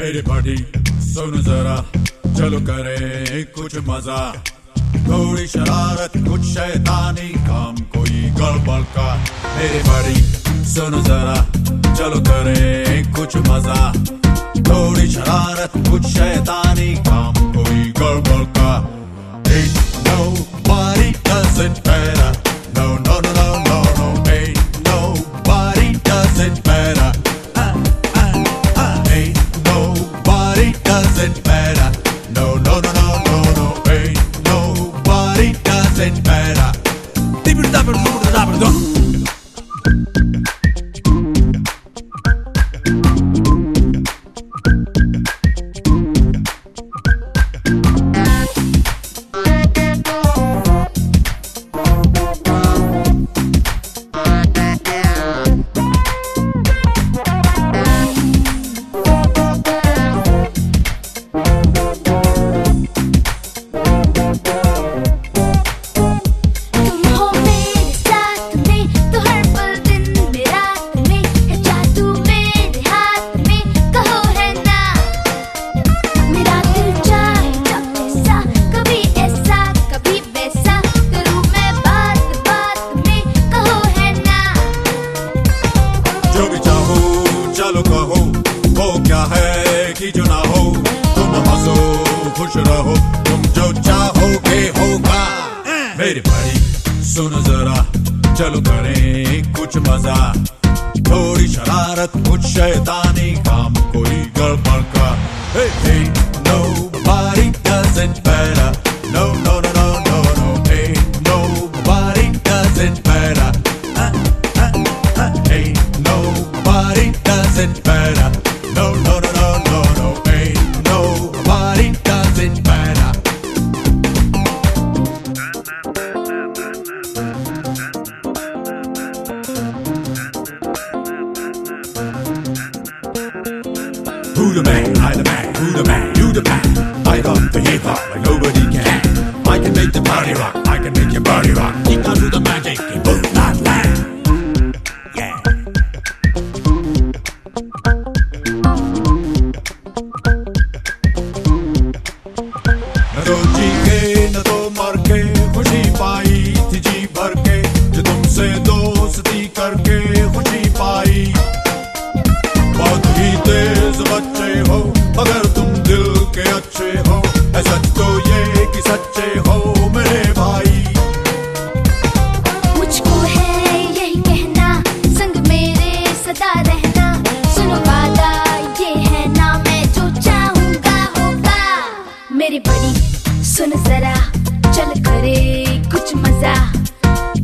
मेरी पार्टी सुन जरा, चलो करे कुछ मज़ा। थोड़ी शरारत, कुछ शैतानी काम, कोई गड़बड़ का। मेरी बड़ी सुन जरा, चलो करे कुछ मज़ा। थोड़ी शरारत, कुछ शैतानी काम। perdón. कहो वो क्या है कि जो ना हो तुम हंसो खुश रहो तुम जो चाहोगे होगा मेरे भाई सुन जरा चलो करें कुछ मज़ा थोड़ी शरारत कुछ शैतानी काम कोई गड़बड़ का No, no, no, no, no, no. Nobody better. the man.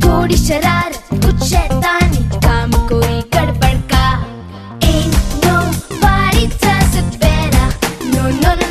थोड़ी शरारत कुछ शैतानी काम कोई गड़बड़ का Ain't nobody does it better No, no, no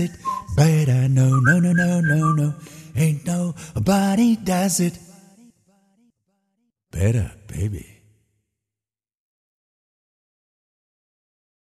it better. No, no, no, no, no, no. Ain't nobody does it better, baby.